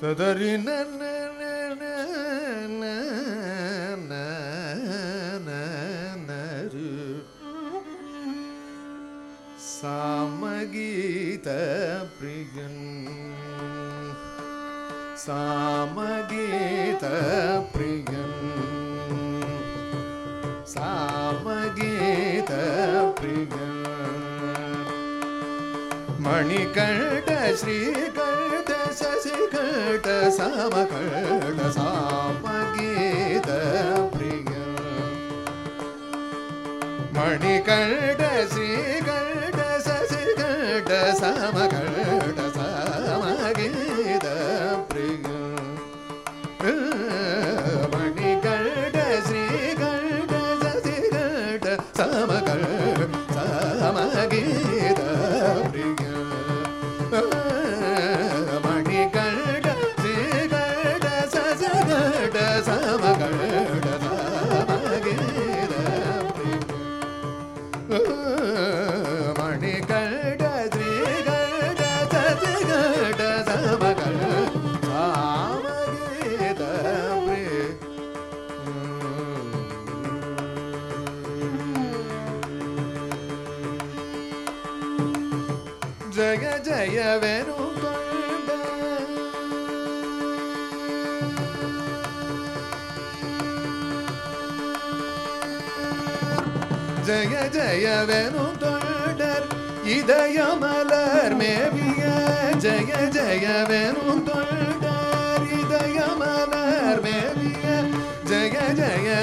ಸದರಿ ಸಾಮಗೀತ ಪ್ರಿಯನ್ ಸಾಮಗೀತ ಪ್ರಿಯನ್ ಸಾಮಗೀತ ीत प्रिया। मणकर्ण श्रीकण्ठ शशिकण्ठ समकण्ठ सा मीत प्रिया मणकर्ण జగ జయ వెనుక ജയ ജയവനുണ്ടോടർ ഇതയമലർ മേവിയ ജയ ജയവനുണ്ടോടർ ഇതയമലർ മേവിയ ജയ ജയ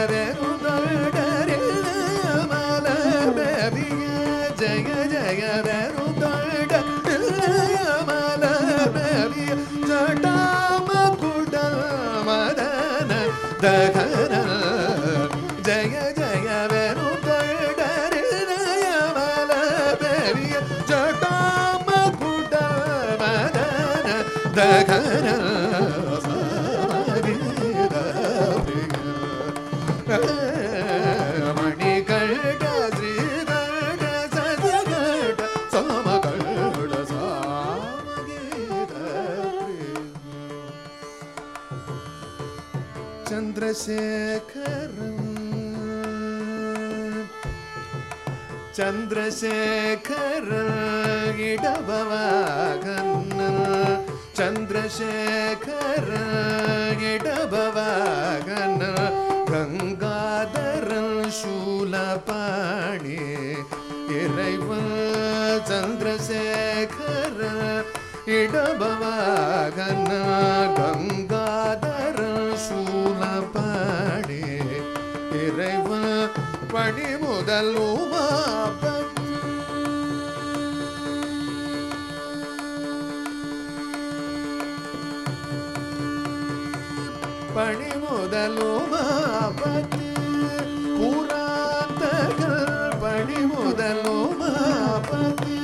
गरी चन्द्रशेखर चन्द्रशेखर गिडबवागन ಚಂದ್ರಶೇಖರ ಎಡಬವಾಗನ ಗಂಗಾಧರ ಶೂಲಪಾಣಿ இறைவ சந்திரசேகர இடபவாகன கங்காதர சூலபாடே இறைவ படி முதல் உமாப முதலும் ஆபத்து புராத்தகள் பணி முதலும் ஆபத்து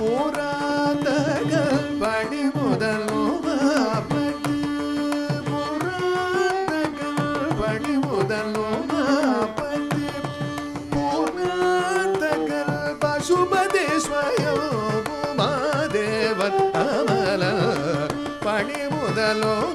புராத்தகள் பணி முதலும் ஆபத்து புராத்தகள் பணி முதலும் ஆபத்து புராத்தகள் பசுபதி ஸ்வயம் மாதேவன் அமல பணி முதலும்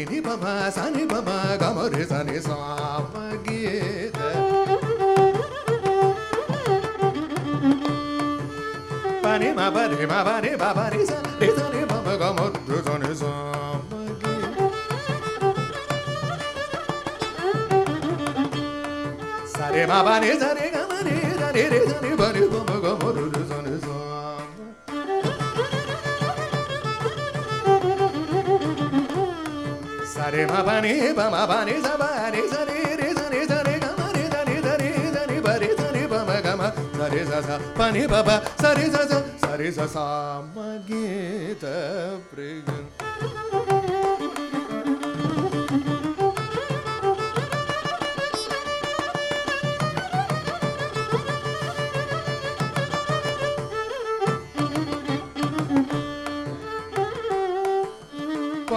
ri ni pa ma sa ni pa ma ga ma re sa ni sa ma gi da pa ni ma pa ri ma pa ni pa pa ni sa ri sa ni pa ma ga ma re sa ni sa ma gi sa re ma pa ni sa re ga ma ni sa re re sa ni pa ni Sare ma pa ni pa ma pa ni sa pa ni sa ni ri sa ni sa ni ga ma ni sa ni sa ni sa ni pa ri sa ni pa ma ga ma sa ri sa sa pa ni pa pa sa ri sa sa sa ri sa sa ma gi ta pri ga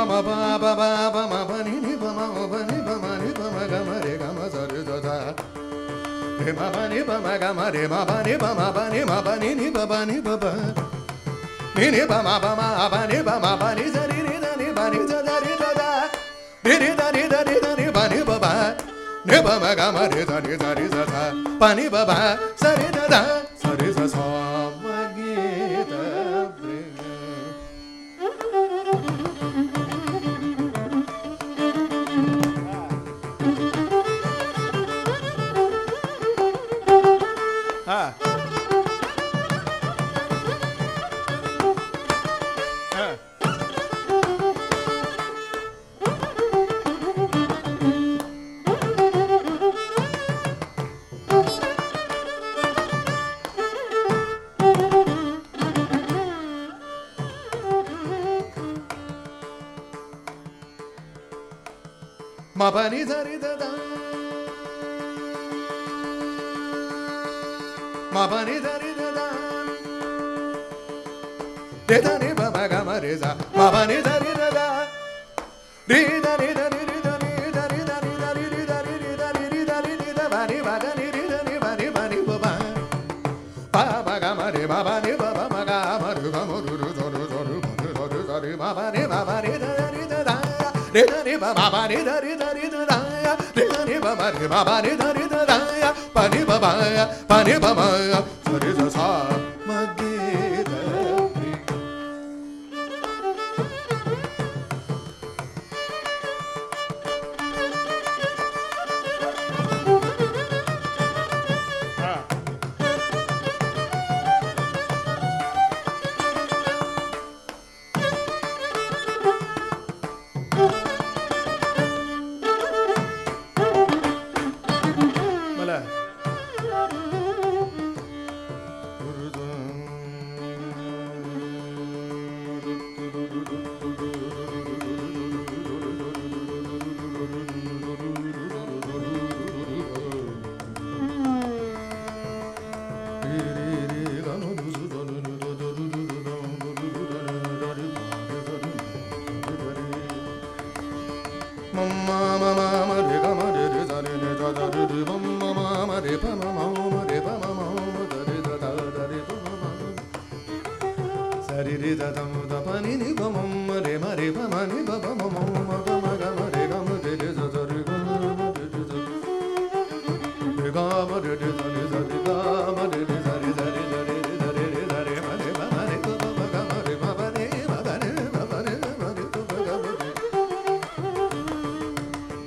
ma pa pa pa pa ma pa ni ni pa ma pa ni pa ma ni pa ma ga ma re ga ma sa re sa sa re ma pa ni pa ma ga ma re ma pa ni pa ma pa ni ma pa ni ni pa pa ni pa pa ni ni pa ma pa ma pa ni pa ma pa ni sa ri ri da ni pa ni sa da ri da da ri ri da ri da ri da ni pa ni pa pa ni pa ma ga ma re sa ni sa ri sa sa pa ni pa pa sa ri da da sa ri sa sa Ah. Ah. Ma pa ni sa ri da da ma pa ni da ni da da re da ni ba ma ga ma re ma ni da ni da re ba ba ba ba ba re ba ba re ba ba re da re da da ya pa re ba ba ya pa re ba ba ya sa re sa sa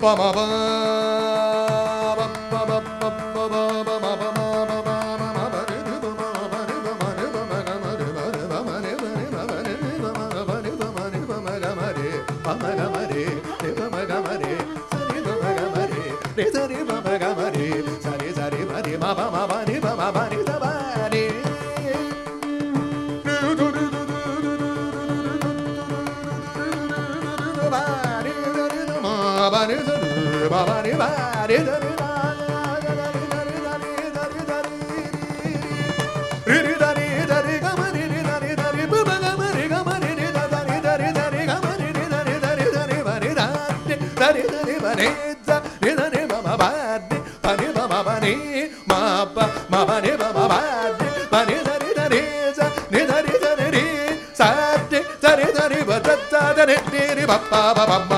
ma ba ma ba ba ba ba ba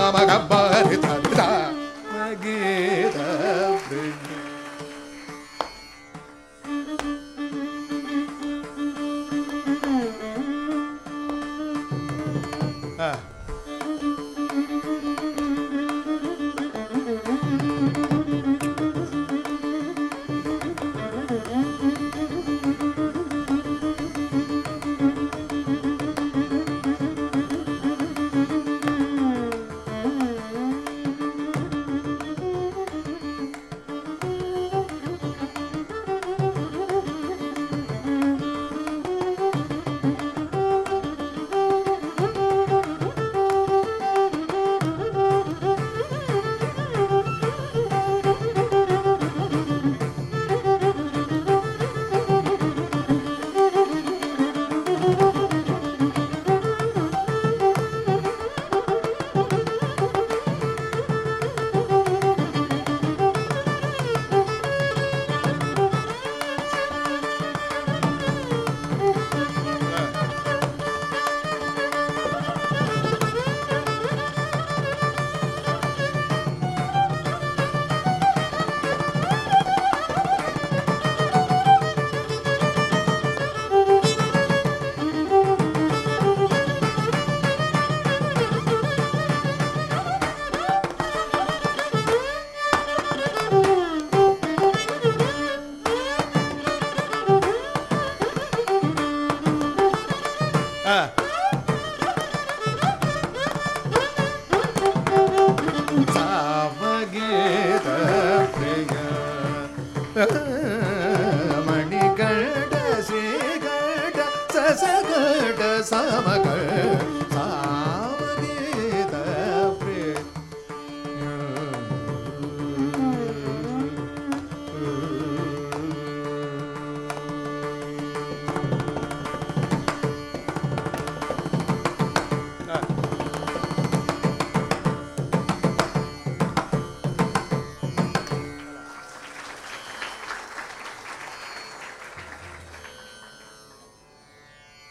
Ah.